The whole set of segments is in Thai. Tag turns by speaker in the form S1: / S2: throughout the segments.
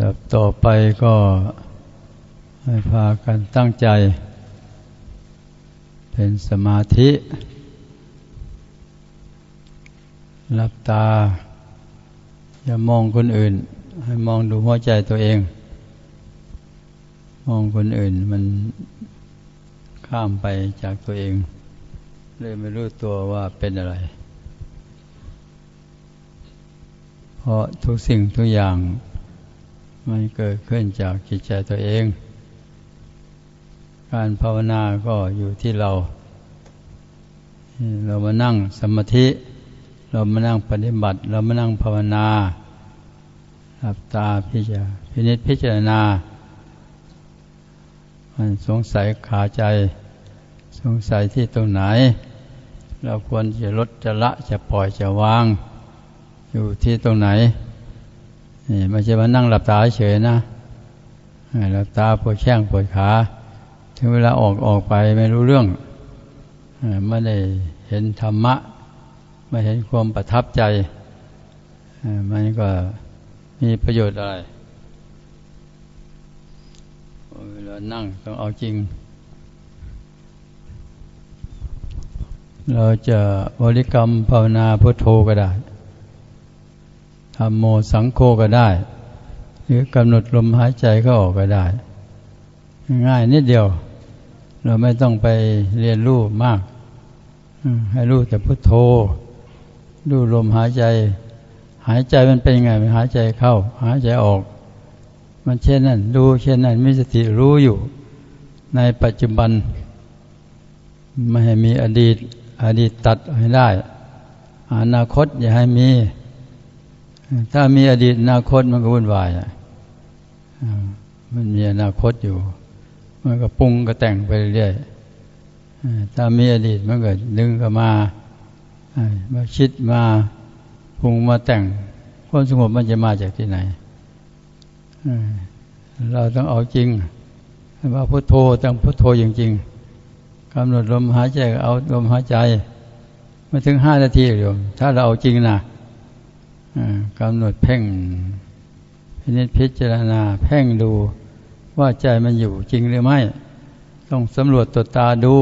S1: ดับต่อไปก็ให้พากันตั้งใจ เป็นสมาธิหลับตา อย่ามองคนอื่น ให้มองดูหัวใจตัวเอง มองคนอื่นมันข้ามไปจากตัวเอง เลยไม่รู้ตัวว่าเป็นอะไร เพราะทุกสิ่งทุกอย่าง มันเกิดขึ้นจากจิตใจตัวเอง การภาวนาก็อยู่ที่เรา เรามานั่งสมาธิ เรามานั่งปฏิบัติ เรามานั่งภาวนาหลับตาพิจารพินิจพิจารณา มันสงสัยขาใจ สงสัยที่ตรงไหน เราควรจะลดจะละจะปล่อยจะวาง อยู่ที่ตรงไหน ไม่ใช่มานั่งหลับตาเฉยนะหลับตาปวดแข้งปวดขาถึงเวลาออกออกไปไม่รู้เรื่องไม่ได้เห็นธรรมะ ไม่เห็นความประทับใจมันก็มีประโยชน์อะไรเวลานั่งต้องเอาจริง เราจะบริกรรมภาวนาพุทโธก็ได้ ธรรมโมสังโฆก็ได้ หรือกำหนดลมหายใจก็ออกก็ได้ ง่ายนิดเดียว เราไม่ต้องไปเรียนรู้มาก ให้รู้แต่พุทโธดูลมหายใจ หายใจมันเป็นยังไงมันหายใจเข้า หายใจออก มันเช่นนั้นดูเช่นนั้นมีสติรู้อยู่ ในปัจจุบัน ไม่ให้มีอดีต อดีตตัดให้ได้ อนาคตอย่าให้มี ถ้ามีอดีตอนาคตมันก็วุ่นวายอะมันมีอนาคตอยู่ มันก็ปรุงก็แต่งไปเรื่อยถ้ามีอดีตมันก็ดึงก็มามาคิดมาปรุงมาแต่งความสงบมันจะมาจากที่ไหนเราต้องเอาจริงว่าพุทโธต้องพุทโธจริงๆกำหนดลมหายใจเอาลมหายใจมาถึงห้านาทีเดียวถ้าเราเอาจริงนะ กำหนดเพ่งพินิจพิจารณาเพ่งดูว่าใจมันอยู่จริงหรือไม่ ต้องสำรวจตัวตาดู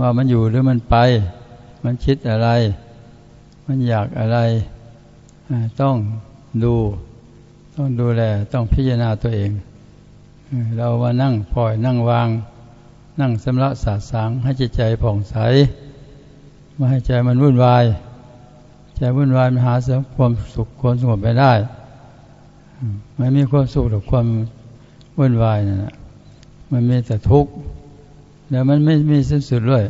S1: ว่ามันอยู่หรือมันไป มันคิดอะไร มันอยากอะไร ต้องดู ต้องดูแล ต้องพิจารณาตัวเอง เรามานั่งปล่อยนั่งวาง นั่งสำระสาสางให้จิตใจผ่องใส ไม่ให้ใจมันวุ่นวาย ใจวุ่นวายมันหาเสริมความสุขความสงบไปได้ไม่มีความสุขหรือความวุ่นวายนั่นแหะมันมีแต่ทุกข์แล้วมันไม่มีสิ้นสุดด้วย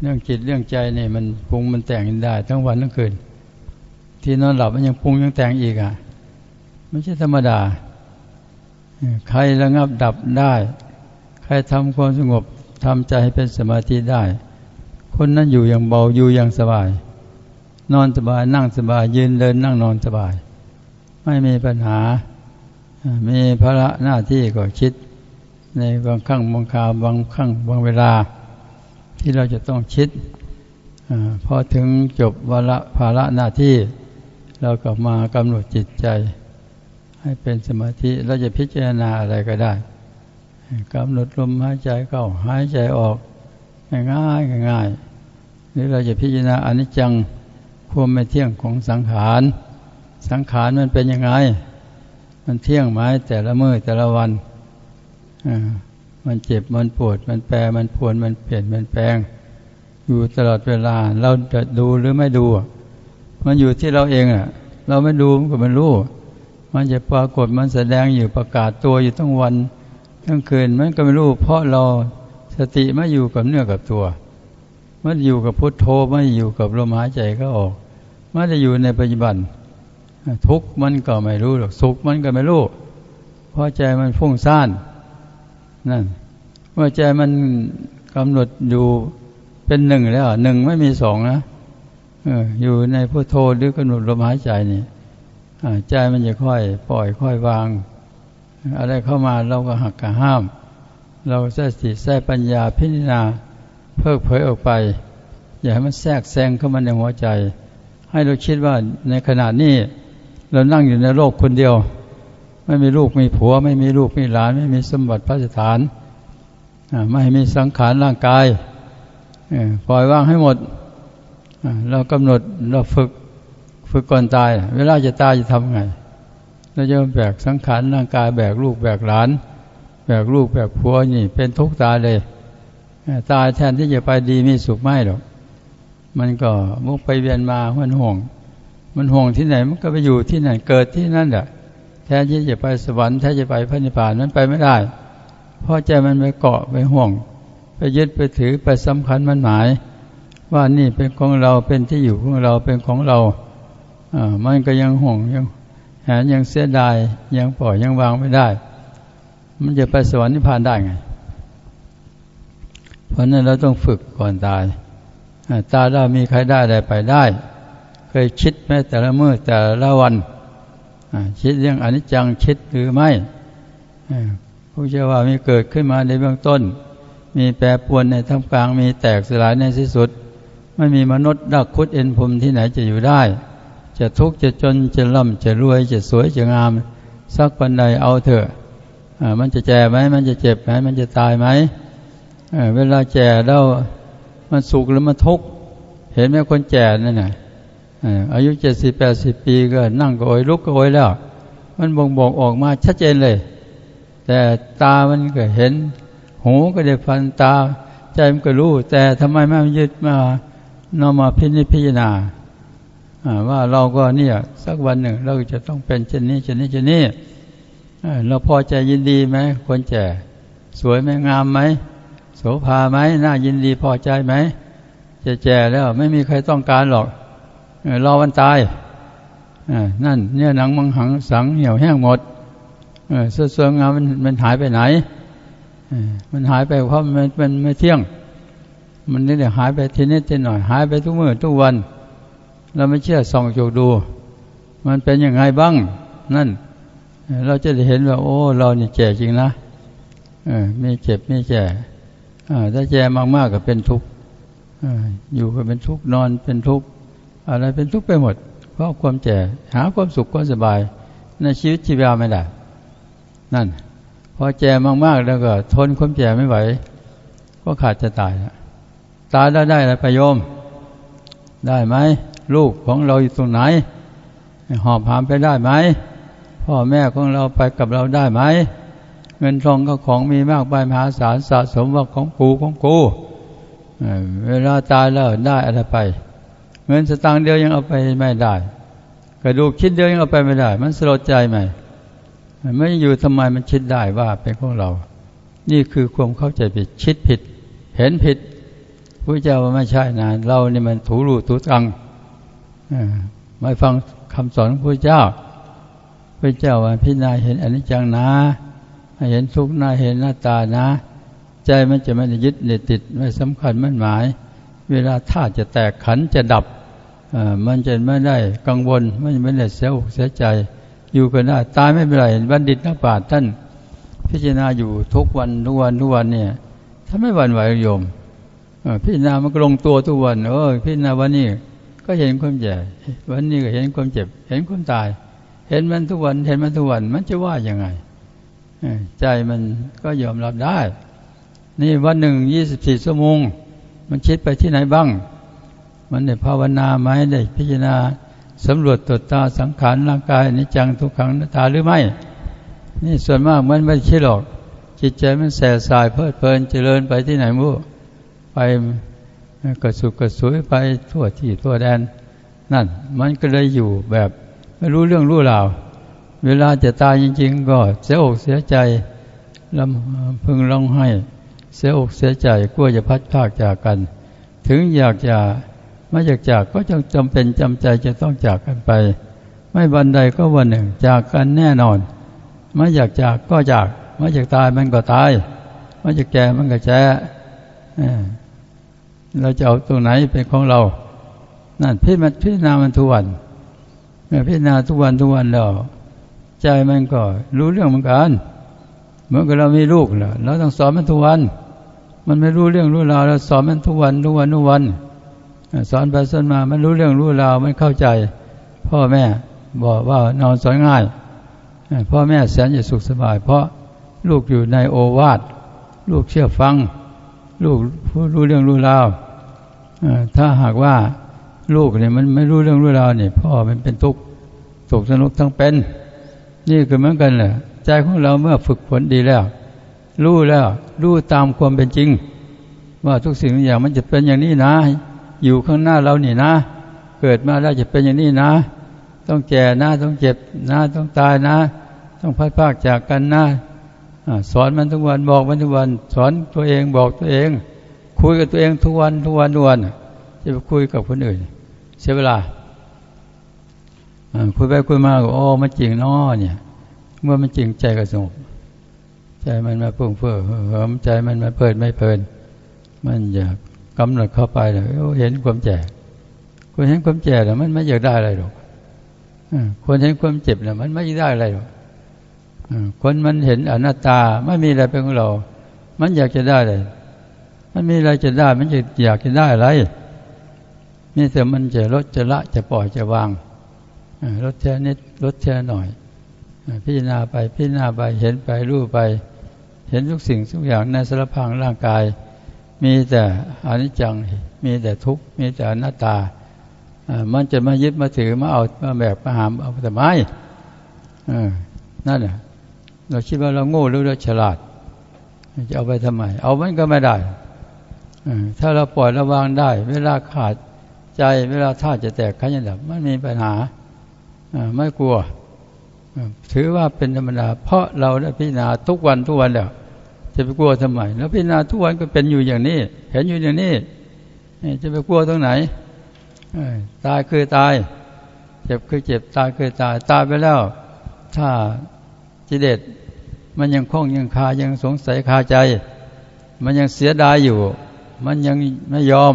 S1: เรื่องจิตเรื่องใจนี่มันปรุงมันแต่งได้ ทั้งวันทั้งคืน ที่นอนหลับมันยังปรุงยังแต่งอีกอะไม่ใช่ธรรมดา ใครระงับดับได้ ใครทำความสงบทำใจให้เป็นสมาธิได้ คนนั้นอยู่อย่างเบาอยู่อย่างสบาย นอนสบายนั่งสบายยืนเดินนั่งนอนสบาย ไม่มีปัญหา มีภาระหน้าที่ก็คิด ในบางครั้งบางคราวบางครั้งบางเวลา ที่เราจะต้องคิดอพอถึงจบวาระภาระหน้าที่ เราก็มากำหนดจิตใจ ให้เป็นสมาธิเราจะพิจารณาอะไรก็ได้กำหนดลมหายใจเข้าหายใจออกง่ายง่ายหรือเราจะพิจารณาอนิจจัง ความไม่เที่ยงของสังขาร สังขารมันเป็นยังไง มันเที่ยงไหมแต่ละมือแต่ละวันมันเจ็บมันปวด มันแปรมันพวนมันเปลี่ยนมันแปลง อยู่ตลอดเวลา เราจะดูหรือไม่ดู มันอยู่ที่เราเองอะ เราไม่ดูมันก็ไม่รู้ มันจะปรากฏมันแสดงอยู่ประกาศตัวอยู่ทั้งวันทั้งคืนมันก็ไม่รู้ เพราะเราสติไม่อยู่กับเนื้อกับตัว มันอยู่กับพุทโธไม่อยู่กับลมหายใจก็ออก มันจะอยู่ในปัจจุบัน ทุกมันก็ไม่รู้หรอกสุขมันก็ไม่รู้ เพราะใจมันฟุ้งซ่านนั่นเมื่อใจมันกำหนดอยู่เป็นหนึ่งแล้วหนึ่งไม่มีสองนะอยู่ในพุทโธหรือกำหนดลมหายใจนี่ใจมันจะค่อย ปล่อยค่อยวาง อะไรเข้ามาเราก็หักกะห้าม เราใช้สติใช้ปัญญาพิจารณาเพิกเผยออกไป อย่าให้มันแทรกแซงเข้ามาในหัวใจ ให้เราคิดว่าในขณะนี้เรานั่งอยู่ในโลกคนเดียว ไม่มีลูกมีผัว ไม่มีลูกมีหลาน ไม่มีสมบัติพระสถานไม่มีสังขารร่างกายปล่อยว่างให้หมดเรากำหนดเราฝึกฝึกก่อนตาย เวลาจะตายจะทำไงเราจะแบกสังขารร่างกายแบกลูกแบกหลาน แบกลูกแบกผัวนี่ เป็นทุกข์ตายเลย ตายแทนที่จะไปดีมีสุขไม่หรอก มันก็มุกไปเวียนมามันห่วง มันห่วงที่ไหนมันก็ไปอยู่ที่ไหนเกิดที่นั่นแหละแทนที่จะไปสวรรค์แทนจะไปพระนิพพานนั้นไปไม่ได้ เพราะใจมันไปเกาะไปห่วง ไปยึดไปถือไปสำคัญมันหมาย ว่านี่เป็นของเราเป็นที่อยู่ของเราเป็นของเราอ่ามันก็ยังห่วงยังแหนยังเสียดายยังปล่อยยังวางไม่ได้ มันจะไปสวรรค์นิพพานได้ไง เพราะนั้นเราต้องฝึกก่อนตาย ตาเรามีใครได้ได้ไปได้ เคยคิดแม้แต่ละมือแต่ละวันคิดเรื่องอนิจจังคิดหรือไม่ผู้เจ้าว่ามีเกิดขึ้นมาในเบื้องต้น มีแปรปวนในท่ามกลางมีแตกสลายในที่สุด ไม่มีมนุษย์ดักคุดเอ็นพรมที่ไหนจะอยู่ได้ จะทุกข์จะจนจะร่ำจะรวยจะสวยจะงาม สักวันใดเอาเถอะมันจะแก่ไหมมันจะเจ็บไหมมันจะตายไหมเวลาแก่แล้ว มันสุขหรือมันทุกข์เห็นไหมคนแก่นั่นน่ะอายุเจ็ดสิบแปดสิบปีก็นั่งก็โอยลุกก็โอยแล้ว มันบ่งบอกออกมาชัดเจนเลย แต่ตามันก็เห็น หูก็ได้ฟันตา ใจมันก็รู้ แต่ทำไมไม่ยึดมาเนามาพิจิพิจารณาว่าเราก็เนี่ยสักวันหนึ่ง เราจะต้องเป็นเช่นนี้เช่นนี้เช่นนี้เราพอใจยินดีไหมคนแก่สวยไหมงามไหม โสภาไหมน่ายินดีพอใจไหมจะแก่แล้วไม่มีใครต้องการหรอกรอวันตายนั่นเนี่ยหนังมังหังสังเหี่ยวแห้งหมดเสื้อเสื้องามมันมันหายไปไหนมันหายไปเพราะมันมันไม่เที่ยง มันนี่เดี๋ยวหายไปทีนิดทีหน่อย หายไปทุกมื่อทุกวัน เราไม่เชื่อส่องจกดู มันเป็นยังไงบ้าง นั่น เราจะได้เห็นว่า โอ้ เรานี่แก่จริงนะเออไม่เจ็บไม่แก่ ถ้าแก่มากๆก็เป็นทุกข์อยู่ก็เป็นทุกข์นอนเป็นทุกข์อะไรเป็นทุกข์ไปหมด เพราะความแก่หาความสุขความสบาย ในชีวิตชีวิตไม่ได้นั่นพอแก่มากๆแล้วก็ทนความแก่ไม่ไหว ก็ขาดจะตายแล้วตายแล้วได้อะไรประโยม ได้ไหมลูกของเราอยู่ตรงไหน หอบหามไปได้ไหมพ่อแม่ของเราไปกับเราได้ไหม เงินทองก็ของมีมากไปมหาศาลสะสมว่าของกูของกูเวลาตายแล้วได้อะไรไป เงินสตางค์เดียวยังเอาไปไม่ได้กระดูกคิดเดียวยังเอาไปไม่ได้ มันสลดใจไหมไม่อยู่ทำไมมันคิดได้ว่าเป็นของเรา นี่คือความเข้าใจผิดคิดผิด เห็นผิดพระเจ้าว่าไม่ใช่นะเรานี่มันถูรูถูตังไม่ฟังคำสอนของพระเจ้าพระเจ้าว่าพิจารณาเห็นอนิจจังนะ เห็นทุกข์หน้าเห็นหน้าตานะ ใจมันจะไม่ได้ยึดเนติดไม่สำคัญมั่นหมาย เวลาธาตุจะแตกขันจะดับมันจะไม่ได้กังวลไม่ไม่ได้เสียอกเสียใจ อยู่กันได้ตายไม่เป็นไรบัณฑิตนักปราชญ์ท่าน พิจารณาอยู่ทุกวันทุกวันทุกวันเนี่ยถ้าไม่หวั่นไหวโยมพิจารณามันก็ลงตัวทุกวันเออพิจารณาวันนี้ก็เห็นความแก่วันนี้ก็เห็นความเจ็บ เห็นความตาย เห็นมันทุกวัน เห็นมันทุกวัน มันจะว่ายังไง ใจมันก็ยอมรับได้ นี่วันหนึ่งยี่สิบสี่ชั่วโมง มันคิดไปที่ไหนบ้าง มันได้ภาวนาไหมได้พิจารณาสำรวจตรวจตาสังขารร่างกายนิจังทุกขังนัตาหรือไม่ นี่ส่วนมากมันไม่ใช่หรอก จิตใจมันแสสายเพลิดเพลินเจริญไปที่ไหนมู่ไปกระสุกกระสวยไปทั่วที่ทั่วแดน นั่น มันก็เลยอยู่แบบไม่รู้เรื่องรู้ราว เวลาจะตายจริง ๆ ก็เสียอกเสียใจลำพึงร้องไห้ เสียอกเสียใจกลัวจะพัดพากจากกัน ถึงอยากจะไม่อยากจากก็จงจำเป็นจำใจจะต้องจากกันไป ไม่วันใดก็วันหนึ่ง จากกันแน่นอน ไม่อยากจากก็จาก ไม่อยากตายมันก็ตาย ไม่อยากแก่มันก็แก่เราจะเอาตรงไหนเป็นของเรา นั่นพิมันพิจารณามันทุกวันเมื่อพิจารณาทุกวันทุกวันแล้ว ใจมันก็รู้เรื่องเหมือนกันเหมือนกับเรามีลูกแหละเราต้องสอนมันทุกวัน มันไม่รู้เรื่องรู้ราวเราสอนมันทุกวันทุกวันทุกวันสอนไปสอนมามันรู้เรื่องรู้ราวมันเข้าใจ พ่อแม่บอกว่านอนสอนง่ายพ่อแม่แสนจะสุขสบาย เพราะลูกอยู่ในโอวาทลูกเชื่อฟัง ลูกรู้เรื่องรู้ราวถ้าหากว่าลูกเนี่ยมันไม่รู้เรื่องรู้ราวเนี่ยพ่อมันเป็นทุกข์ตกสนุกทั้งเป็น นี่คือเหมือนกันแหละใจของเราเมื่อฝึกฝนดีแล้ว รู้แล้ว รู้ตามความเป็นจริง ว่าทุกสิ่งทุกอย่างมันจะเป็นอย่างนี้นะ อยู่ข้างหน้าเรานี่นะ เกิดมาแล้วจะเป็นอย่างนี้นะ ต้องแก่นะต้องเจ็บนะ ต้องตายนะ ต้องพัดพากจากกันนะสอนมันทุกวันบอกมันทุกวัน สอนตัวเองบอกตัวเอง คุยกับตัวเองทุกวันทุกวันทุกวันจะไปคุยกับคนอื่น เสียเวลา คุยไปคุยมาก็โอ้มันจริงนาะเนี่ย เมื่อมันจริงใจก็สงบใจมันมาพุ่งเฟื่อเหิมใจมันมาเปิดไม่เพลิน มันอยากกำหนดเข้าไปเลยเห็นความแก่คนเห็นความแก่แล้วมันไม่อยากได้อะไรหรอกคนเห็นความเจ็บแล้วมันไม่อยากได้อะไรหรอกคนมันเห็นอนัตตาไม่มีอะไรเป็นของเรา มันอยากจะได้เลยมันมีอะไรจะได้ มันจะอยากจะได้อะไรนี่แต่มันจะลดจะละจะปล่อยจะวาง ลดแค่นิดลดแค่หน่อย พิจารณาไปพิจารณาไปเห็นไปรู้ไป เห็นทุกสิ่งทุกอย่างในสารพังร่างกาย มีแต่อนิจจังมีแต่ทุกข์มีแต่อนัตตา มันจะมายึดมาถือมาเอามาแบบมาหามเอาแต่ไม้นั่นแหละเราคิดว่าเราโง่หรือเราฉลาด จะเอาไปทำไม เอามันก็ไม่ได้ถ้าเราปล่อยระวางได้ เวลาขาดใจเวลาท่าจะแตกขันยันดับไม่มีปัญหา ไม่กลัว ถือว่าเป็นธรรมดา เพราะเราได้พิจารณาทุกวันทุกวันแล้ว จะไปกลัวทำไม แล้วพิจารณาทุกวันก็เป็นอยู่อย่างนี้ เห็นอยู่อย่างนี้ จะไปกลัวตรงไหนตายคือตาย เจ็บคือเจ็บ ตายคือตาย ตายไปแล้ว ถ้าจิเดชมันยังคล้องยังคายังสงสัยคาใจ มันยังเสียดายอยู่ มันยังไม่ยอม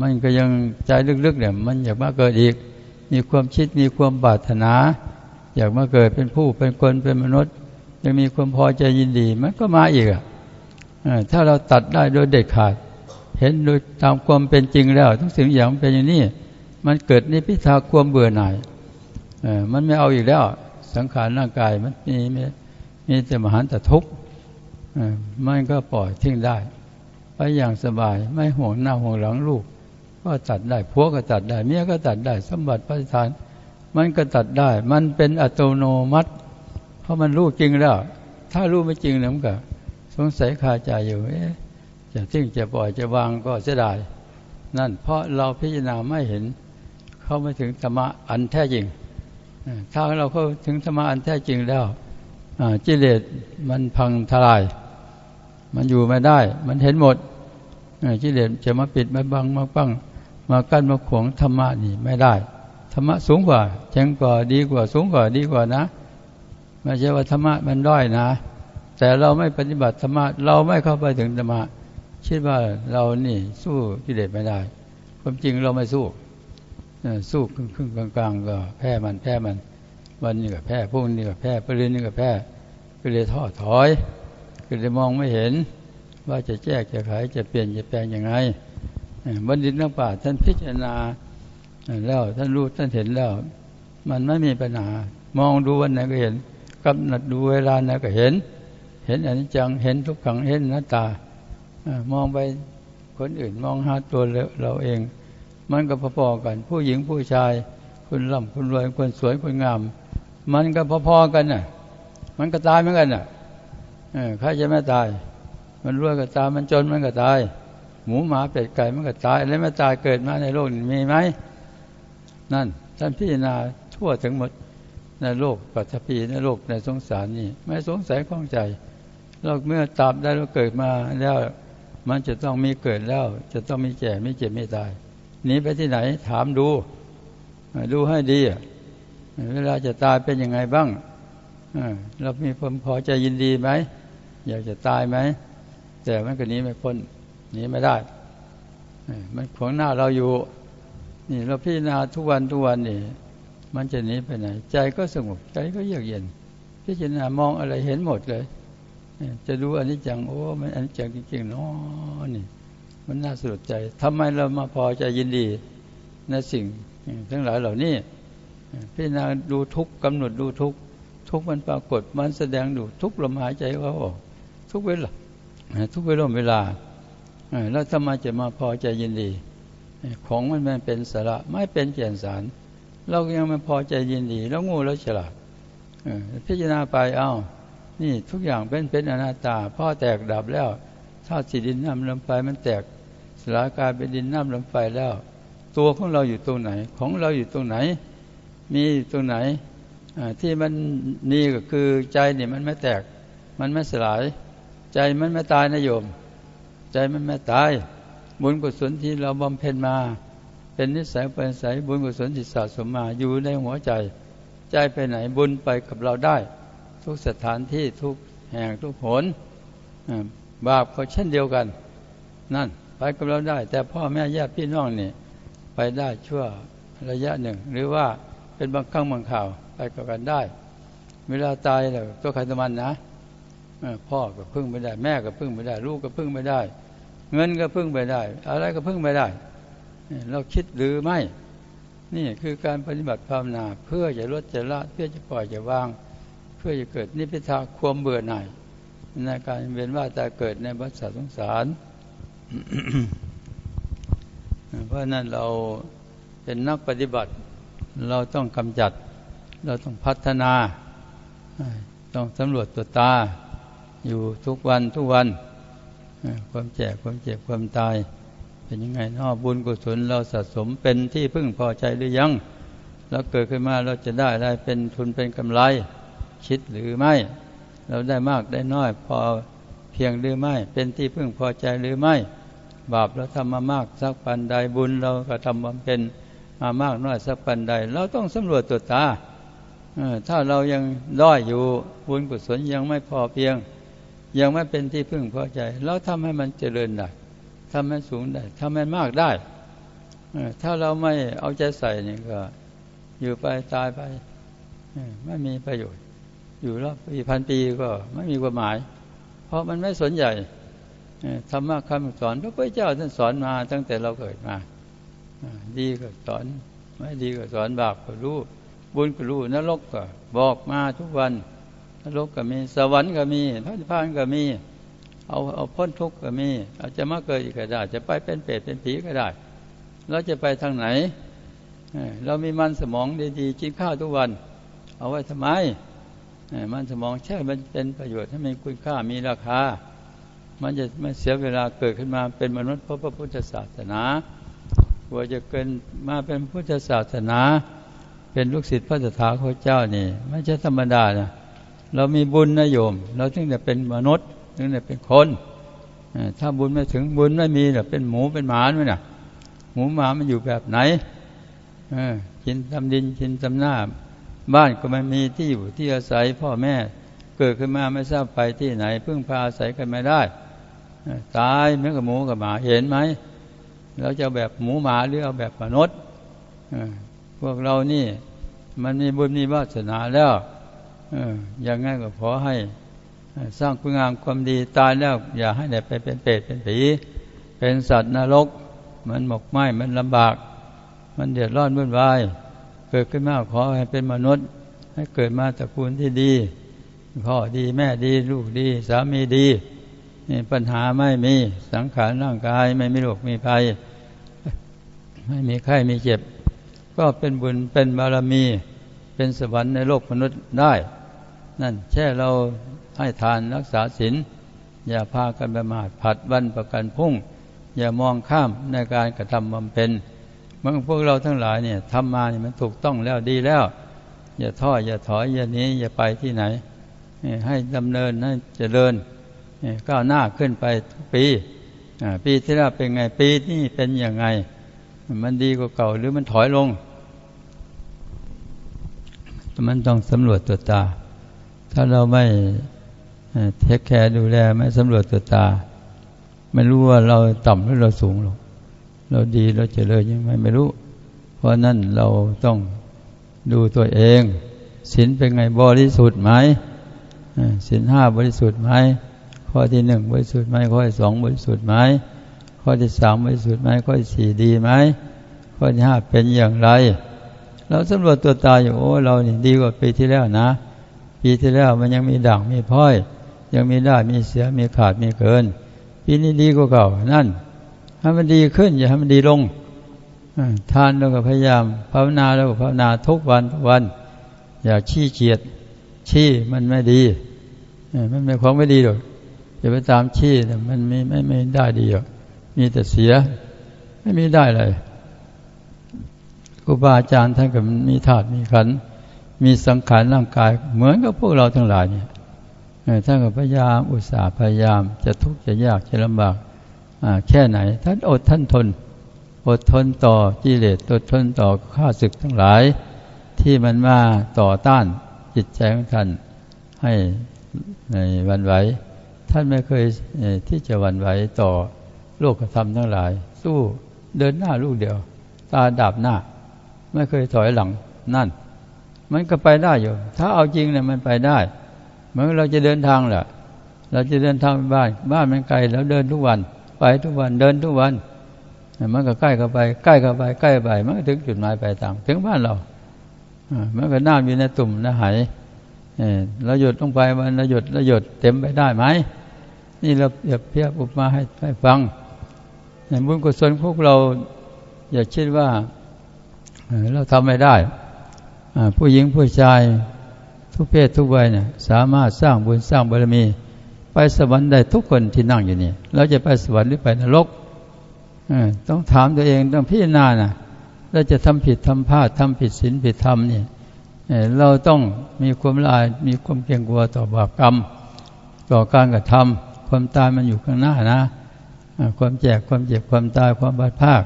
S1: มันก็ยังใจลึกๆเนี่ย มันอยากมาเกิดอีก มีความคิดมีความปรารถนา อยากมาเกิดเป็นผู้เป็นคนเป็นมนุษย์ยังมีความพอใจยินดี มันก็มาอีกอะถ้าเราตัดได้โดยเด็ดขาด เห็นโดยตามความเป็นจริงแล้วทุกสิ่งอย่างเป็นอย่างนี้มันเกิดนิพิทาความเบื่อหน่ายมันไม่เอาอีกแล้ว สังขารร่างกายมันมีมีแต่มหันตทุกข์มันก็ปล่อยทิ้งได้ ไปอย่างสบายไม่ห่วงหน้าห่วงหลังลูก ก็ตัดได้ผัวก็ตัดได้ เมียก็ตัดได้ สมบัติพระทาน มันก็ตัดได้ มันเป็นอัตโนมัติ เพราะมันรู้จริงแล้ว ถ้ารู้ไม่จริงเนี่ยมันก็ สงสัยคาใจอยู่เอ๊ะจะทิ้งจะปล่อยจะวางก็เสียดายนั่นเพราะเราพิจารณาไม่เห็น เข้าไม่ถึงธรรมะอันแท้จริง ถ้าเราเข้าถึงธรรมะอันแท้จริงแล้วจิเลสมันพังทลาย มันอยู่ไม่ได้ มันเห็นหมดจิเลสจะมาปิดมาบังมาปัง มากั้นมาขวงธรรมะนี่ไม่ได้ธรรมะสูงกว่าแข็งกว่าดีกว่าสูงกว่าดีกว่านะไม่ใช่ว่าธรรมะมันด้อยนะ แต่เราไม่ปฏิบัติธรรมะเราไม่เข้าไปถึงธรรมะคิดว่าเรานี่สู้กิเลสไม่ได้ ความจริงเราไม่สู้สู้ครึ่งครึ่งกลางๆก็แพ้มันแพ้มัน วันนี้ก็แพ้พวกนี้ก็แพ้ปรืนนี้ก็แพ้ก็เลยท้อถอยก็เลยมองไม่เห็น ว่าจะแจกจะขายจะเปลี่ยนจะแปลงยังไง บัณฑิตนักปราชญ์ท่านพิจารณาแล้วท่านรู้ท่านเห็นแล้ว มันไม่มีปัญหามองดูวันไหนก็เห็นกำหนดดูเวลาไหนก็เห็น เห็นอนิจจังเห็นทุกขังเห็นหน้าตามองไปคนอื่นมองหาตัวเราเอง มันก็พอๆกัน ผู้หญิงผู้ชายคนร่ำคนรวยคนสวยคนงาม มันก็พอๆกันน่ะ มันก็ตายเหมือนกันน่ะใครจะไม่ตาย มันรวยก็ตายมันจนมันก็ตาย หมูหมาเป็ดไก่มันก็ตายแล้วม่ตายเกิดมาในโลกมีไหมนั่นท่านพิจารณาทั่วถึงหมดในโลกปัจจพีในโลกในสงสารนี่ไม่สงสัยข้องใจโลกเมื่อตาบได้เราเกิดมาแล้วมันจะต้องมีเกิดแล้ว จะต้องมีแก่ไม่เจ็บไม่ตายหนีไปที่ไหนถามดู ดูให้ดีเวลาจะตายเป็นยังไงบ้างเรามีความพอใจยินดีไหมอยากจะตายไหมแต่มันก็นีไม่พ้น หนีไม่ได้ มันขวางหน้าเราอยู่ นี่เราพิจารณาทุกวันทุกวันนี่ มันจะหนีไปไหน ใจก็สงบใจก็เยือกเย็น พิจารณามองอะไรเห็นหมดเลย จะดูอันนี้จัง โอ้มันอันนี้จังจริงๆเนาะนี่ มันน่าสลดใจทำไมเรามาพอใจยินดีในสิ่งทั้งหลายเหล่านี้พิจารณาดูทุกกำหนดดูทุกทุกมันปรากฏมันแสดงดูทุกลมหายใจเขาออกทุกเวลาทุกเวลาเวลา แล้วทำไมจะมาพอใจยินดี ของมันมันเป็นสาระไม่เป็นแก่นสาร เรายังไม่พอใจยินดี แล้วงูแล้วฉลาดพิจารณาไปเอา้า นี่ทุกอย่างเป็นเป็นอนัตตาพ่อแตกดับแล้วธาตุสีดินน้ำลมไฟมันแตกสลายกายเป็นดินน้ำลมไฟแล้ว ตัวของเราอยู่ตรงไหน ของเราอยู่ตรงไหน มีตรงไหนที่มันนี่ก็คือใจเนี่ยมันไม่แตก มันไม่สลาย ใจมันไม่ตายนะโยม ใจมันไม่ตาย บุญกุศลที่เราบำเพ็ญมา เป็นนิสัยเป็นสายบุญกุศลที่สะสมมาอยู่ในหัวใจ ใจไปไหนบุญไปกับเราได้ ทุกสถานที่ทุกแห่งทุกหนบาปก็เช่นเดียวกัน นั่นไปกับเราได้ แต่พ่อแม่ญาติพี่น้องนี่ไปได้ชั่วระยะหนึ่ง หรือว่าเป็นบางครั้งบางข่าวไปกับกันได้ เวลาตายแล้วตัวใครตัวมันนะ พ่อก็พึ่งไม่ได้ แม่ก็พึ่งไม่ได้ ลูกก็พึ่งไม่ได้ เงินก็พึ่งไม่ได้ อะไรก็พึ่งไม่ได้ เราคิดหรือไม่ นี่คือการปฏิบัติภาวนา เพื่อจะลดจะละเพื่อจะปล่อยจะวาง เพื่อจะเกิดนิพพิทาความเบื่อหน่ายในการเวียนว่าตาเกิดในวัฏสงสาร เพราะนั้นเราเป็นนักปฏิบัติ เราต้องกำจัด เราต้องพัฒนา ต้องสำรวจตัวตา อยู่ทุกวันทุกวัน ความแก่ความเจ็บความตาย เป็นยังไงนอบุญกุศลเราสะสมเป็นที่พึ่งพอใจหรือยังแล้วเกิดขึ้นมาเราจะได้ได้เป็นทุนเป็นกำไร คิดหรือไม่ เราได้มากได้น้อย พอเพียงหรือไม่ เป็นที่พึ่งพอใจหรือไม่ บาปเราทำมามากสักปันใดบุญเราก็ทำบำเพ็ญมามากน้อยสักปันใด เราต้องสำรวจตัวตาถ้าเรายังด้อยอยู่บุญกุศลยังไม่พอเพียง ยังไม่เป็นที่พึ่งพอใจเราทำให้มันเจริญได้ทำให้สูงได้ทำให้มากได้ถ้าเราไม่เอาใจใส่นี่ก็ อยู่ไปตายไปไม่มีประโยชน์ อยู่รอบปีพันปีก็ไม่มีความหมาย เพราะมันไม่สนใจธรรมะคำสอนพระพุทธเจ้าท่านสอนมาตั้งแต่เราเกิดมาดีก็สอน ไม่ดีก็สอนบาปก็รู้ บุญก็รู้นรกก็บอกมาทุกวัน รกก็มี สวรรค์ก็มีพระนิพพานก็มี เอาเอาพ้นทุกข์ก็มี อาจจะมาเกิดอีกก็ได้ จะไปเป็นเปรตเป็นผีก็ได้เราจะไปทางไหน เรามีมันสมองดีๆกินข้าวทุกวัน เอาไว้ทำไม มันสมองใช่มันเป็นประโยชน์ให้มีคุณค่ามีราคา มันจะไม่เสียเวลาเกิดขึ้นมาเป็นมนุษย์เพราะพระพุทธศาสนากว่าจะเกินมาเป็นพุทธศาสนา เป็นลูกศิษย์พระสถาคตเจ้านี่ ไม่ใช่ธรรมดานะ เรามีบุญนะโยม เราถึงจะเป็นมนุษย์ถึงจะเป็นคนถ้าบุญไม่ถึงบุญไม่มีเดี๋ยเป็นหมูเป็นหมาไหมนะหมูหมามันอยู่แบบไหนกินตำดินกินตำหน้า บ้านก็ไม่มีที่อยู่ที่อาศัยพ่อแม่เกิดขึ้นมาไม่ทราบไปที่ไหน พึ่งพาอาศัยกันไม่ได้ตายเหมือนกับหมูกับหมาเห็นไหมเราจะแบบหมูหมาหรือเอาแบบมนุษย์พวกเรานี่ มันมีบุญมีวาสนาแล้ว อย่างงั้นก็ขอให้สร้างคุณงามความดีตายแล้ว อย่าให้ได้ไปเป็นเปรตเป็นผี เป็นสัตว์นรก มันหมกไหมมันลำบาก มันเดือดร้อนวุ่นวาย เกิดขึ้นมาขอให้เป็นมนุษย์ ให้เกิดมาตระกูลที่ดีพ่อดีแม่ดีลูกดี สามีดีนี่ปัญหาไม่มีสังขารร่างกายไม่มีโรคมีภัย ไม่มีไข้มีเจ็บ ก็เป็นบุญเป็นบารมี เป็นสวรรค์ในโลกมนุษย์ได้ นั่นแค่เราให้ทานรักษาศีลอย่าพากันประมาทผัดวันประกันพุ่ง อย่ามองข้ามในการกระทำบำเพ็ญเมื่อพวกเราทั้งหลายเนี่ยทำมาเนี่ยมันถูกต้องแล้วดีแล้ว อย่าท้ออย่าถอยอย่านี้อย่าไปที่ไหน ให้ดำเนินให้เจริญก้าวหน้าขึ้นไปทุกปีปีที่แล้วเป็นไงปีนี้เป็นยังไง มันดีกว่าเก่าหรือมันถอยลง มันต้องสำรวจตัวตา ถ้าเราไม่เทคแคร์ดูแลไม่สำรวจตัวตา ไม่รู้ว่าเราต่ำหรือเราสูงหรอกเราดีเราเจริญยังไงไม่รู้ เพราะนั่นเราต้องดูตัวเองศีลเป็นไงบริสุทธิ์ไหมศีลห้าบริสุทธิ์ไหมข้อที่หนึ่งบริสุทธิ์ไหมข้อที่สองบริสุทธิ์ไหมข้อที่สามบริสุทธิ์ไหมข้อที่สี่ดีไหมข้อที่ห้าเป็นอย่างไร เราสำรวจตัวตาอยู่โอ้เรานี่ดีกว่าปีที่แล้วนะ ปีที่แล้วมันยังมีด่างมีพ้อย ยังมีได้มีเสียมีขาดมีเกิน ปีนี้ดีกว่าเก่านั่นให้มันดีขึ้น อย่าให้มันดีลงทานแล้วก็พยายามภาวนาแล้วก็ภาวนาทุกวันทุกวัน อย่าชี้เกียดชี้มันไม่ดีมันเป็นของไม่ดีหรอกอย่าไปตามชี้มันไม่ไม่ไม่ได้ดีหรอกมีแต่เสีย ไม่มีได้เลยครูบาอาจารย์ท่านก็มีธาตุมีขัน มีสังขารร่างกาย เหมือนกับพวกเราทั้งหลายเนี่ยท่านก็พยายามอุตส่าห์พยายามจะทุกข์จะยากจะลำบากแค่ไหน ท่านอดท่านทน อดทนต่อกิเลสอดทนต่อข้าศึกทั้งหลาย ที่มันมาต่อต้านจิตใจของท่านให้ในวันไหวท่านไม่เคยที่จะวันไหวต่อโลกธรรมทั้งหลาย สู้เดินหน้าลูกเดียว ตาดับหน้า ไม่เคยถอยหลังนั่น มันก็ไปได้อยู่ ถ้าเอาจริงเนี่ยมันไปได้ เหมือนเราจะเดินทางแหละเราจะเดินทางไปบ้าน บ้านมันไกลแล้วเดินทุกวัน ไปทุกวันเดินทุกวันมันก็ใกล้เข้าไป ใกล้เข้าไปใกล้ไปมันก็ถึงจุดหมายปลายทางถึงบ้านเรามันก็น้ำอยู่ในตุ่มในหายเราหยุดลงไปมันเราหยุดเราหยุดเต็มไปได้ไหมนี่เราเปรียบเทียบอุปมาให้ให้ฟังในบุญกุศลพวกเรา อย่าคิดว่าเราทำไม่ได้ ผู้หญิงผู้ชายทุกเพศทุกวัยเนี่ยสามารถสร้างบุญสร้างบารมี ไปสวรรค์ได้ทุกคนที่นั่งอยู่นี่เราจะไปสวรรค์หรือไปนรกต้องถามตัวเองต้องพิจารณานะเราจะทำผิดทำพลาดทำผิดศีลผิดธรรมนี่เราต้องมีความละอายมีความเกรงกลัวต่อบาปกรรม ต่อการกระทำความตายมันอยู่ข้างหน้านะ ความแจกความเจ็บความตายความบาดภาค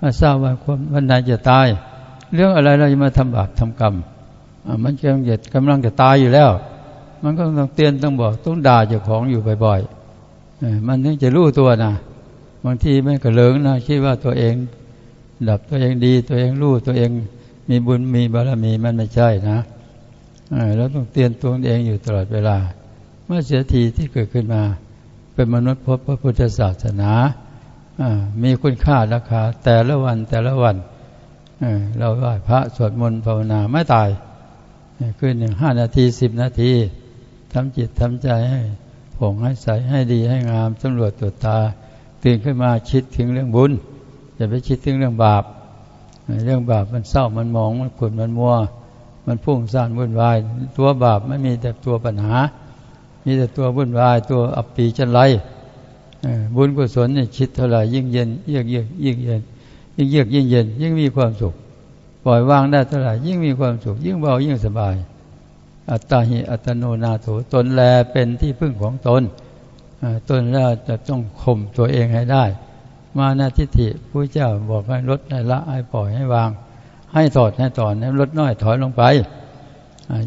S1: มาทราบว่าความวันใดจะตาย เรื่องอะไรเราจะมาทำบาปทำกรรมมันกำลังจะกำลังจะตายอยู่แล้ว มันก็ต้องเตือนต้องบอกต้องด่าเจ้าของอยู่บ่อยๆมันถึงจะรู้ตัวนะบางทีมันก็เลิงนะคิดว่าตัวเอง ดับตัวเองดี ตัวเองรู้ตัวเองมีบุญมีบารมีมันไม่ใช่นะเราต้องเตือนตัวเองอยู่ตลอดเวลา เมื่อเสียทีที่เกิดขึ้นมา เป็นมนุษย์พบพระพุทธศาสนามีคุณค่าราคาแต่ละวันแต่ละวัน เราไหว้พระสวดมนต์ภาวนาไม่ตายคือหนึ่งห้านาทีสิบนาทีทำจิตทำใจให้ผงให้ใสให้ดีให้งามสำรวจตรวจตา ตื่นขึ้นมาคิดถึงเรื่องบุญอย่าไปคิดถึงเรื่องบาป เรื่องบาปมันเศร้ามันมองมันขุ่นมันมัว มันพุ่งซ่านวุ่นวาย ตัวบาปไม่มีแต่ตัวปัญหา มีแต่ตัววุ่นวาย ตัวอับปีจันไรบุญกุศลเนี่ยคิดเท่าไหร่ยิ่งเย็นเยือกเยือกยิ่งเย็นยิ่ิ่งเยือกยิ่งเย็น ยิ่งมีความสุข ปล่อยวางได้เท่าไหร่ยิ่งมีความสุข ยิ่งเบายิ่งสบาย อัตตาหิอัตโนนาโถตนแลเป็นที่พึ่งของตนตนแล้วจะต้องข่มตัวเองให้ได้ มานาทิฏฐิผู้เจ้าบอกให้ลดให้ละให้ปล่อยให้วาง ให้ถอดให้ถอนให้ลดน้อยถอยลงไป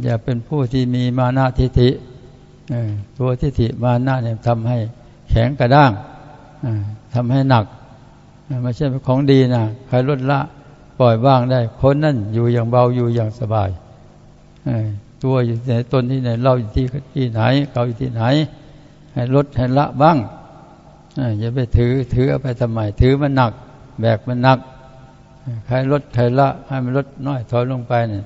S1: อย่าเป็นผู้ที่มีมานาทิฏฐิตัวทิฏฐิมานาเนี่ยทำให้แข็งกระด้างทำให้หนัก ไม่ใช่เป็นของดีนะใครลดละปล่อยว่างได้คนนั่นอยู่อย่างเบาอยู่อย่างสบายตัวอยู่ในตนที่ไหนเราอยู่ที่ที่ไหนเขาอยู่ที่ไหน ให้ลดให้ละบ้างอย่าไปถือถือเอาไปทำไมถือมันหนัก แบกมันหนักใครลดใครละให้มันลดน้อยถอยลงไปเนี่ย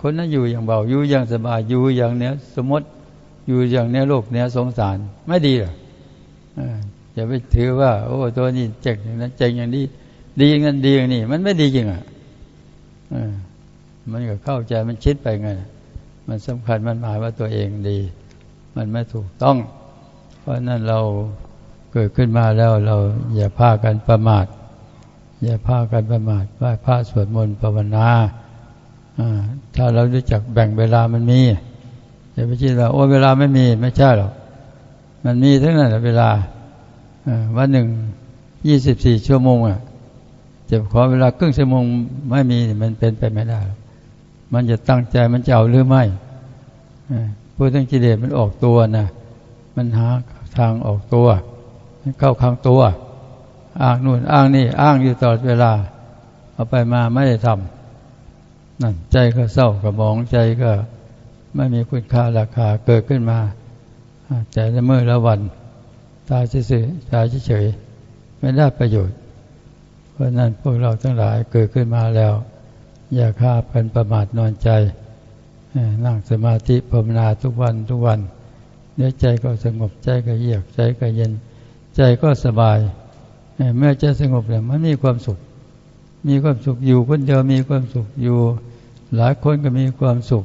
S1: คนนั้นอยู่อย่างเบาอยู่อย่างสบายอยู่อย่างเนี้ยสมมติอยู่อย่างเนี้ยโลกเนี้ยสงสารไม่ดีหรอ อย่าไปถือว่า โอ้ ตัวนี้เจ๋งอย่างนั้นเจ๋งอย่างนี้ ดีเงินดีอย่างนี้ มันไม่ดีจริงอะมันก็เข้าใจมันคิดไปไงมันสำคัญมันหมายว่าตัวเองดี มันไม่ถูกต้อง เพราะนั้นเราเกิดขึ้นมาแล้วเราอย่าพากันประมาท อย่าพากันประมาทไหว้พระสวดมนต์ภาวนาถ้าเรารู้จักแบ่งเวลามันมีอย่าไปคิดว่าโอ้เวลาไม่มีไม่ใช่หรอก มันมีทั้งนั้นเวลา วันหนึ่งยี่สิบสี่ชั่วโมงอะจะขอเวลาครึ่งชั่วโมงไม่มีมันเป็นไปไม่ได้ มันจะตั้งใจมันจะเอาหรือไม่ผู้ทั้งกิเลสมันออกตัวนะมันหาทางออกตัวเข้าข้างตัว อ้างนู่นอ้างนี่อ้างอยู่ตลอดเวลา เอาไปมาไม่ได้ทำนั่นใจก็เศร้ากระมองใจก็ไม่มีคุณค่าราคาเกิดขึ้นมา แต่ละเมื่อละวัน ตายเฉยๆตายเฉยๆไม่ได้ประโยชน์ เพราะนั้นพวกเราทั้งหลายเกิดขึ้นมาแล้ว อย่าฆ่าเป็นประมาทนอนใจ นั่งสมาธิภาวนาทุกวันทุกวันเนื้อใจก็สงบใจก็เยือกใจก็เย็น ใจก็สบายเมื่อใจสงบแล้วมันมีความสุข มีความสุขอยู่คนเดียวมีความสุขอยู่ หลายคนก็มีความสุข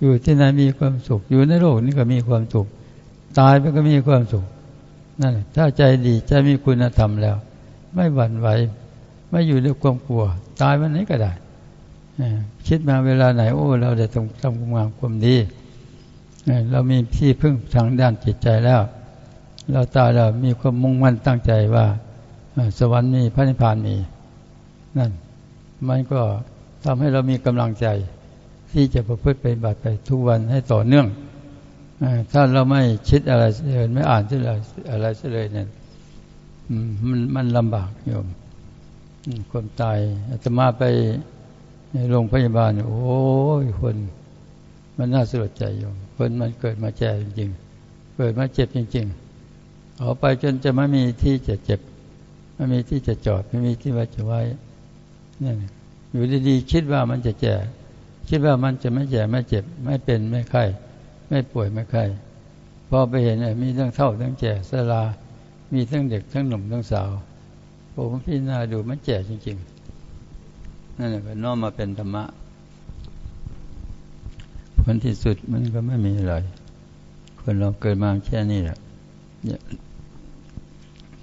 S1: อยู่ที่ไหนมีความสุข อยู่ในโลกนี้ก็มีความสุข ตายไปก็มีความสุข นั่นแหละถ้าใจดีใจมีคุณธรรมแล้ว ไม่หวั่นไหว ไม่อยู่ในความกลัว ตายวันไหนก็ได้คิดมาเวลาไหน โอ้ เราได้ทำทำความงามความดีเรามีที่พึ่งทางด้านจิตใจแล้ว เราตายเรามีความมุ่งมั่นตั้งใจว่าสวรรค์มีพระนิพพานมี นั่น มันก็ทำให้เรามีกำลังใจ ที่จะประพฤติไปบัติไปทุกวันให้ต่อเนื่อง ถ้าเราไม่คิดอะไรเลยไม่อ่านที่อะไรอะไรเลยเนี่ยมันมันลำบากโยมความตายอาตมาไปในโรงพยาบาล โอ้ยคน มันน่าสลดใจโยมคนมันเกิดมาแจ่จริงๆเกิดมาเจ็บจริง ๆ เอาไปจนจะไม่มีที่จะเจ็บไม่มีที่จะจอดไม่มีที่ว่าจะไว้นี่อยู่ดีๆคิดว่ามันจะแจ่คิดว่ามันจะไม่แจ่ไม่เจ็บ ไม่เป็นไม่ไข้ ไม่ป่วยไม่ไข้พอไปเห็นมีทั้งเท่าทั้งแจ่สลา มีทั้งเด็กทั้งหนุ่มทั้งสาวผมพี่นาดูมันแจ่จริงๆ นั่นแหละก็น้อมมาเป็นธรรมะผลที่สุดมันก็ไม่มีอะไร คนเราเกิดมาแค่นี้แหละเย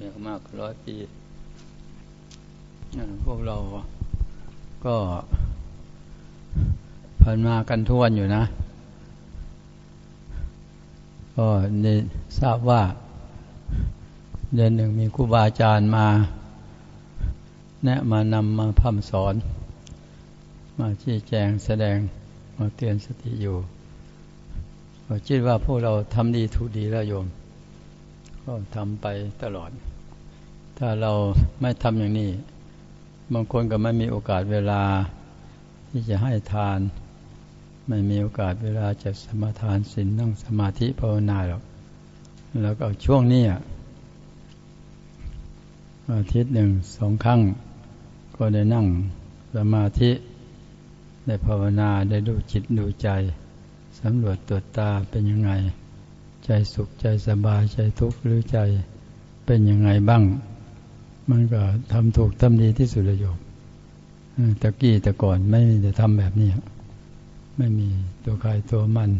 S1: อะมากร้อยปีพวกเราก็ผ่านมากันทวนอยู่นะ ก็ได้ทราบว่า เดือนหนึ่งมีครูบาอาจารย์มา แนะมานำมาพัมสอน มาชี้แจงแสดงมาเตือนสติอยู่ก็คิดว่าพวกเราทำดีถูกดีแล้วโยม ก็ทำไปตลอด ถ้าเราไม่ทำอย่างนี้ บางคนก็ไม่มีโอกาสเวลาที่จะให้ทาน ไม่มีโอกาสเวลาจะสมาทานศีลนั่งสมาธิภาวนาหรอก แล้วก็ช่วงนี้อาทิตย์หนึ่งสองครั้ง ก็ได้นั่งสมาธิได้ภาวนาได้ดูจิตดูใจสำรวจตรวจตาเป็นยังไง ใจสุขใจสบายใจทุกข์หรือใจเป็นยังไงบ้าง มันก็ทำถูกทำดีที่สุดเลยโยมตะกี้แต่ก่อนไม่ได้ทำแบบนี้ ไม่มีตัวใครตัวมัน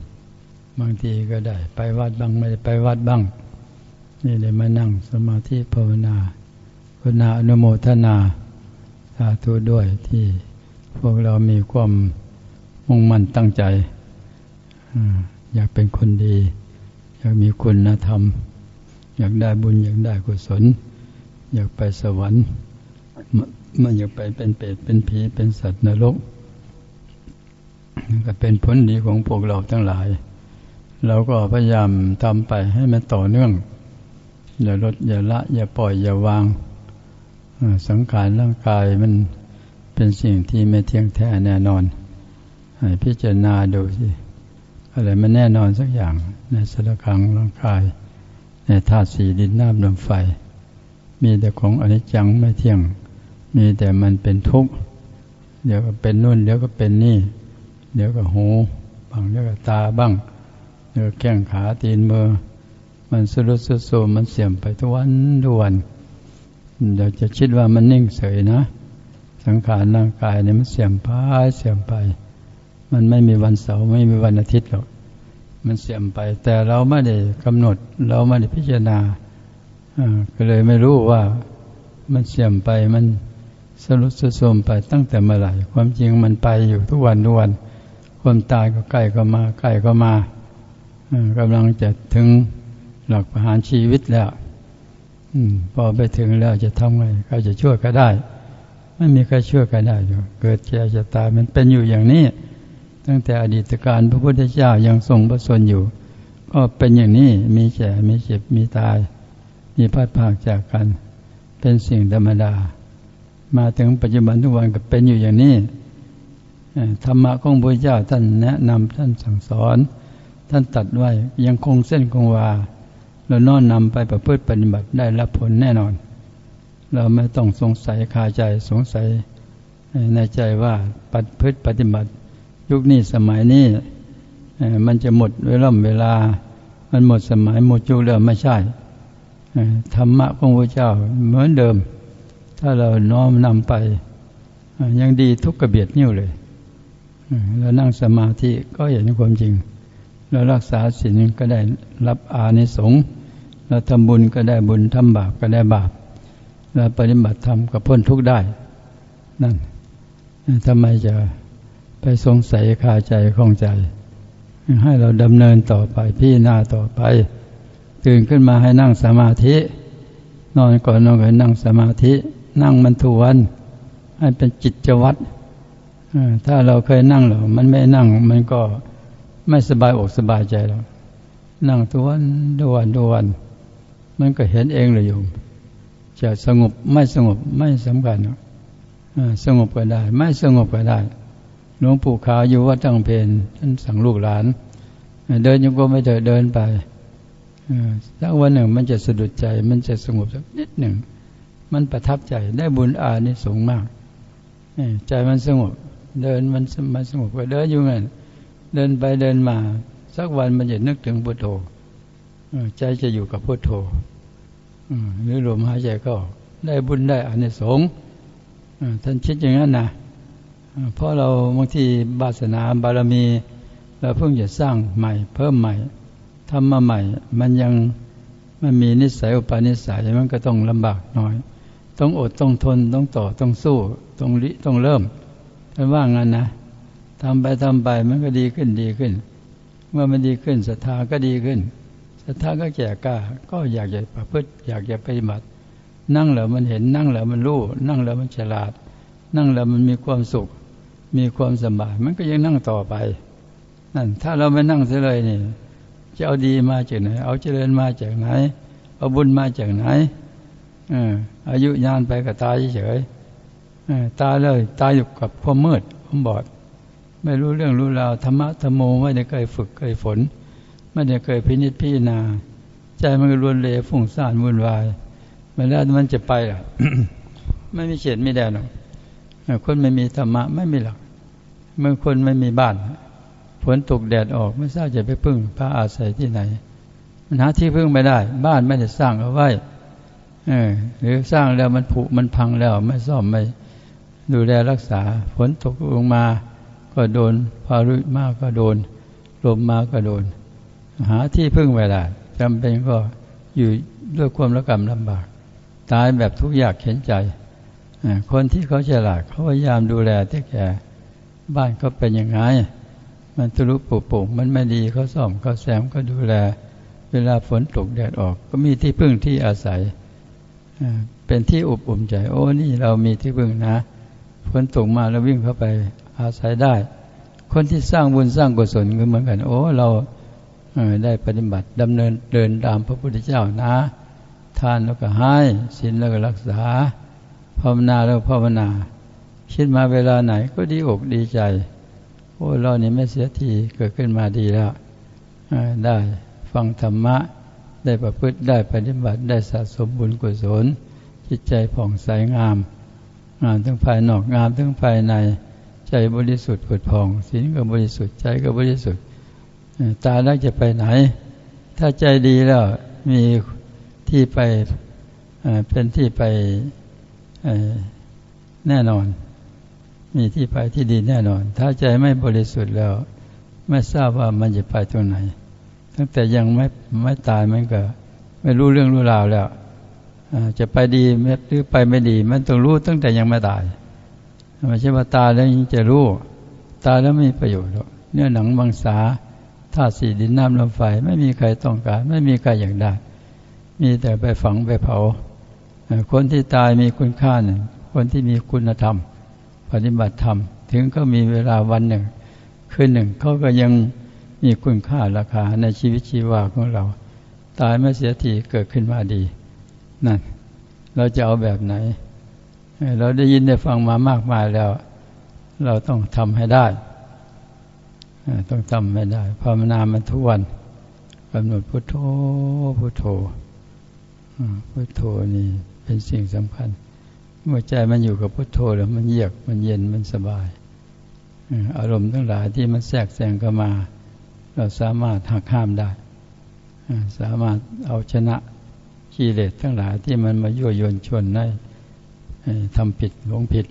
S1: บางทีก็ได้ ไปวัดบ้างไม่ได้ไปวัดบ้าง นี่เลยมานั่งสมาธิภาวนาภาวนาอนุโมทนาสาธุด้วยที่พวกเรามีความมุ่งมั่นตั้งใจ อยากเป็นคนดี อยากมีคุณธรรม อยากได้บุญ อยากได้กุศล อยากไปสวรรค์มันอยากไปเป็นเปรตเป็นผีเป็นสัตว์นรก ก็เป็นผลดีของพวกเราทั้งหลาย เราก็พยายามทำไปให้มันต่อเนื่อง อย่าลดอย่าละ อย่าปล่อยอย่าวางสังขารร่างกายมันเป็นสิ่งที่ไม่เที่ยงแท้แน่นอนให้พิจารณาดูสิอะไรมันแน่นอนสักอย่าง ในสารคังร่างกาย ในธาตุสีดินน้ำลมไฟ มีแต่ของอนิจจังไม่เที่ยง มีแต่มันเป็นทุกข์เดี๋ยวก็เป็นนู่นเดี๋ยวก็เป็นนี่ เดี๋ยวก็หูบางเดี๋ยวก็ตาบ้างเดี๋ยวแข้งขาตีนมือ มันสุรุสุโสมันเสื่อมไปทุกวันทุกวันเดี๋ยวจะคิดว่ามันนิ่งเฉยนะ สังขารร่างกายเนี่ยมันเสื่อมไปเสื่อมไป มันไม่มีวันเสาร์ไม่มีวันอาทิตย์หรอกมันเสื่อมไป แต่เราไม่ได้กำหนด เราไม่ได้พิจารณาก็เลยไม่รู้ว่ามันเสื่อมไปมันสรุปสุดโทมไปตั้งแต่เมื่อไหร่ ความจริงมันไปอยู่ทุกวันทุกวัน คนตายก็ใกล้ก็มาใกล้ก็มากำลังจะถึงหลักประหารชีวิตแล้วอพอไปถึงแล้วจะทำไงก็จะช่วยก็ได้ ไม่มีใครช่วยกันได้อยู่เกิดแก่จะตายมันเป็นอยู่อย่างนี้ ตั้งแต่อดีตการพระพุทธเจ้ายังทรงพระชนอยู่ ก็เป็นอย่างนี้มีแก่มีเจ็บมีตาย มีพัดภาคจากกัน เป็นสิ่งธรรมดา มาถึงปัจจุบันทุกวันก็เป็นอยู่อย่างนี้ ธรรมะของพระเจ้าท่านแนะนำท่านสั่งสอน ท่านตัดไว้ยังคงเส้นคงวาแล้วน้อมนำไปประพฤติปฏิบัติได้รับผลแน่นอน เราไม่ต้องสงสัยคาใจสงสัยในใจว่าปฏิพฤติปฏิบัติ ยุคนี้สมัยนี้มันจะหมดเวลาเวลา มันหมดสมัยหมดยุคแล้วไม่ใช่ธรรมะของพระเจ้าเหมือนเดิม ถ้าเราน้อมนำไปยังดีทุกกระเบียดนิ้วเลย เรานั่งสมาธิก็เห็นความจริง เรารักษาศีลก็ได้รับอานิสงส์เราทำบุญก็ได้บุญทำบาปก็ได้บาปเราปฏิบัติธรรมก็พ้นทุกข์ได้ นั่นทำไมจะไปสงสัยคาใจของใจ ให้เราดำเนินต่อไปพี่น้าต่อไป ตื่นขึ้นมาให้นั่งสมาธิ นอนก่อนนอนก็นั่งสมาธิ นั่งมันทุวัน ให้เป็นจิตวัตร ถ้าเราเคยนั่งหรอมันไม่นั่ง มันก็ไม่สบายอกสบายใจหรอกนั่งทุกวันทุกวันทุกวัน มันก็เห็นเองเลยโยมจะสงบไม่สงบไม่สำคัญสงบก็ได้ ไม่สงบก็ได้หลวงปู่ขาวอยู่วัดจังเพนท่านสั่งลูกหลาน เดินยังก็ไม่เถอะเดินไปสักวันหนึ่งมันจะสะดุดใจ มันจะสงบสักนิดหนึ่ง มันประทับใจได้บุญอานิสงส์มากใจมันสงบ เดินมันมันสงบก็เดินอยู่งั้นเดินไปเดินมา สักวันมันจะนึกถึงพุทโธใจจะอยู่กับพุทโธหรือลมหายใจก็ได้บุญได้อานิสงส์ท่านคิดอย่างนั้นนะเพราะเราบางทีบาสนาบารมี เราเพิ่งจะสร้างใหม่ เพิ่มใหม่ทำมาใหม่ มันยังมันมีนิสัยอุปนิสัยมันก็ต้องลำบากน้อย ต้องอดต้องทนต้องต่อต้องสู้ ต้องริต้องเริ่ม ท่านว่างั้นนะทำไปทำไปมันก็ดีขึ้นดีขึ้น เมื่อมันดีขึ้นศรัทธาก็ดีขึ้นศรัทธาก็แก่กล้า ก็อยากจะประพฤติอยากจะปฏิบัติ นั่งแล้วมันเห็นนั่งแล้วมันรู้ นั่งแล้วมันฉลาด นั่งแล้วมันมีความสุข มีความสบาย มันก็ยังนั่งต่อไปนั่นถ้าเราไม่นั่งเสียเลยนี่ จะเอาดีมาจากไหน เอาเจริญมาจากไหน เอาบุญมาจากไหนอายุยานไปก็ตายเฉย ตายเลยตายอยู่กับความมืดความบอด ไม่รู้เรื่องรู้ราวธรรมะธรรมโมไม่ได้เคยฝึกเคยฝน ไม่ได้เคยพินิจพิจารณา ใจมันก็รวนเลฟุ้งซ่านวุ่นวายมันแล้วมันจะไปอะไม่มีเฉดไม่แดนหรอกคนไม่มีธรรมะไม่มีหลักเมื่อคนไม่มีบ้านฝนตกแดดออกไม่ทราบจะไปพึ่งพระอาศัยที่ไหน มันหาที่พึ่งไม่ได้ บ้านไม่ได้สร้างเอาไว้หรือสร้างแล้วมันผุมันพังแล้วไม่ซ่อมไม่ ดูแลรักษา ฝนตกลงมาก็โดนพายุมากก็โดน ลมมาก็โดน หาที่พึ่งไม่ได้จำเป็นก็อยู่ด้วยความระกำลำบาก ตายแบบทุกอยากเข็นใจ คนที่เขาฉลาดเขาพยายามดูแลที่แก่บ้านเขาเป็นยังไง มันทะลุปุโป่งมันไม่ดีเขาซ่อมเขาแซมก็ดูแล เวลาฝนตกแดดออก ก็มีที่พึ่งที่อาศัย เป็นที่อบอุ่นใจ โอ้นี่เรามีที่พึ่งนะ ฝนตกมาเราวิ่งเข้าไปอาศัยได้ คนที่สร้างบุญสร้างกุศลก็เหมือนกัน โอ้ เราได้ปฏิบัติดำเนินเดินตามพระพุทธเจ้านะ ทานแล้วก็ให้ศีลแล้วก็รักษาภาวนาแล้วภาวนา คิดมาเวลาไหนก็ดีอกดีใจ โอ้เรานี่ไม่เสียทีเกิดขึ้นมาดีแล้วได้ฟังธรรมะ ได้ประพฤติได้ปฏิบัติได้สะสมบุญกุศลจิตใจผ่องใสงาม งามทั้งภายนอกงามทั้งภายใน ใจบริสุทธิ์ผุดผ่องศีลก็บริสุทธิ์ใจก็บริสุทธิ์ตาแล้วจะไปไหน ถ้าใจดีแล้วมีที่ไปเป็นที่ไปแน่นอน มีที่ไปที่ดีแน่นอน ถ้าใจไม่บริสุทธิ์แล้ว ไม่ทราบว่ามันจะไปตรงไหน ตั้งแต่ยังไม่ไม่ตายมันก็ ไม่รู้เรื่องรู้ราวแล้ว จะไปดีหรือไปไม่ดี มันต้องรู้ตั้งแต่ยังไม่ตายไม่ใช่ว่าตายแล้วยังจะรู้ ตายแล้วไม่มีประโยชน์หรอกเนื้อหนังบางสาธาตุสีดินน้ำลมไฟ ไม่มีใครต้องการ ไม่มีใครอยากได้ มีแต่ไปฝังไปเผา คนที่ตายมีคุณค่าหนึ่งคนที่มีคุณธรรม ปฏิบัติธรรม ถึงก็มีเวลาวันหนึ่ง คืนหนึ่งเขาก็ยังมีคุณค่าราคาในชีวิตชีวาของเรา ตายไม่เสียทีเกิดขึ้นมาดี นั่นเราจะเอาแบบไหน เราได้ยินได้ฟังมามากมายแล้ว เราต้องทำให้ได้ ต้องทำให้ได้ภาวนามันทุกวันกำหนดพุทโธพุทโธพุทโธนี่เป็นสิ่งสำคัญ เมื่อใจมันอยู่กับพุทโธแล้วมันเยือกมันเย็นมันสบาย อารมณ์ทั้งหลายที่มันแทรกแซงเข้ามาเเราสามารถหักห้ามได้ สามารถเอาชนะ กิเลสทั้งหลายที่มันมายั่วยวนชวนให้ทำผิดหลงผิด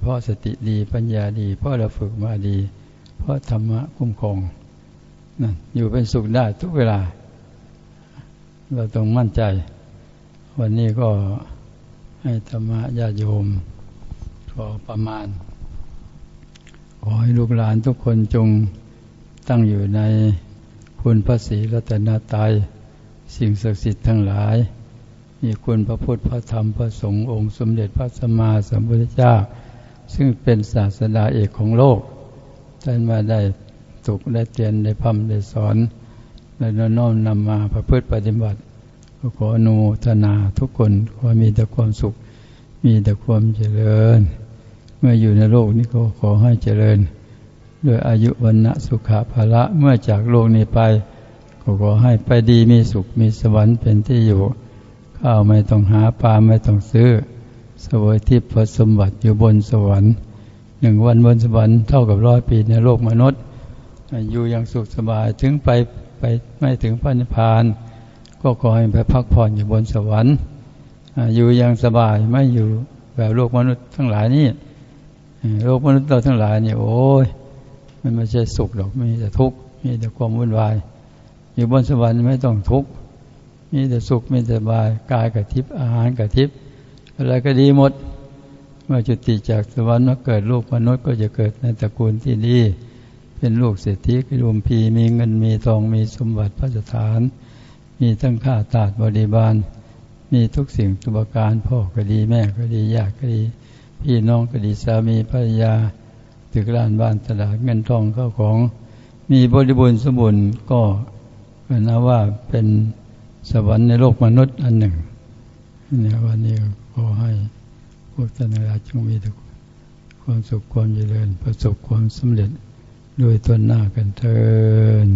S1: เพราะสติดีปัญญาดี เพราะเราฝึกมาดี เพราะธรรมะคุ้มครองนั่นอยู่เป็นสุขได้ทุกเวลา เราต้องมั่นใจ วันนี้ก็ให้ธรรมะญาโยมพอประมาณ ขอให้ลูกหลานทุกคนจงตั้งอยู่ในคุณพระศรีรัตนตรัย สิ่งศักดิ์สิทธิ์ทั้งหลาย มีคุณพระพุทธพระธรรมพระสงฆ์องค์ สมเด็จพระสัมมาสัมพุทธเจ้า ซึ่งเป็นศาสดาเอกของโลกท่านมาได้ตุกได้เตียนได้พัมได้สอนและน้อมนำมาประพฤติปฏิบัติขออนุทนาทุกคนขอมีแต่ความสุข มีแต่ความเจริญ เมื่ออยู่ในโลกนี้ก็ขอให้เจริญ ด้วยอายุวันณะสุขภาละเมื่อจากโลกนี้ไป ก็ขอให้ไปดีมีสุขมีสวรรค์เป็นที่อยู่ ข้าวไม่ต้องหาปลาไม่ต้องซื้อสวยทิพย์สมบัติอยู่บนสวรรค์หนึ่งวันบนสวรรค์เท่ากับร้อยปีในโลกมนุษย์ อยู่อย่างสุขสบายถึงไปไปไม่ถึงพระนิพพาน ก็ขอให้ไปพักผ่อนอยู่บนสวรรค์อยู่อย่างสบายไม่อยู่แบบโลกมนุษย์ทั้งหลายนี่โลกมนุษย์เราทั้งหลายนี่โอ้ยมันไม่ใช่สุขหรอกมีแต่ทุกข์มีแต่ความวุ่นวาย อยู่บนสวรรค์ไม่ต้องทุกข์มีแต่สุขมีแต่บายกายกับทิพย์อาหารกับทิพย์อะไรก็ดีหมด เมื่อจุติจากสวรรค์มาเกิดลูกมนุษย์ก็จะเกิดในตระกูลที่ดี เป็นลูกเศรษฐีกรุมพีมีเงินมีทองมีสมบัติพระสถาน มีทั้งข้าตาดบริบาล มีทุกสิ่งทุกประการพ่อก็ดีแม่ก็ดีญาติก็ดี พี่น้องก็ดีสามีภรรยาตึกร้านบ้านตลาดเงินทองเข้าของ มีบริบูรณ์สมบูรณ์ก็ ก็นว่าเป็นสวรรค์ในโลกมนุษย์อันหนึ่งเนี่ยวันนี้ขอให้พวกท่านทั้งหลายจงมีแต่ความสุขความเจริญประสบความสำเร็จด้วยตนหน้ากันเถิด